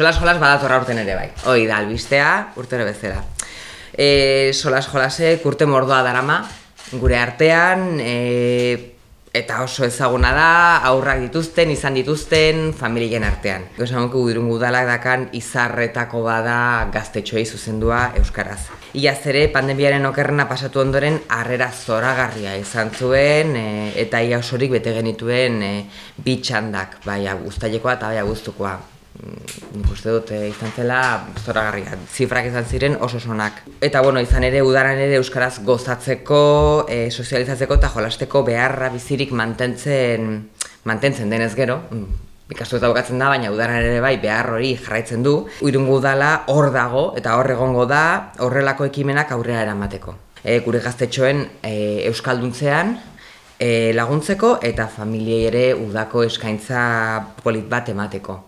Solas jolas badatorra urten ere bai. Hoi da, albistea, urtero bezala. E, solas jolase kurte mordoa darama, gure artean, e, eta oso ezaguna da, aurrak dituzten, izan dituzten, familien artean. Esan dugu irungu udalak dakan izarretako bada gaztetxoei zuzendua Euskaraz. Iaz ere, pandemiaren okerrena pasatu ondoren, harrera zoragarria izan zuen, e, eta ia osorik bete genituen e, bitxandak, bai, guztailekoa eta bai, guztukoa. Mm, nik uste dut e, izan zela zoragarria, zifrak izan ziren oso sonak. Eta bueno, izan ere udaran ere euskaraz gozatzeko, e, sozializatzeko eta jolasteko beharra bizirik mantentzen mantentzen denez gero, mm, ikastu eta bukatzen da, baina udaran ere bai behar hori jarraitzen du. Uirungu udala hor dago eta hor egongo da horrelako ekimenak aurrera eramateko. E, gure gaztetxoen e, euskalduntzean e, laguntzeko eta familiei ere udako eskaintza polit bat emateko.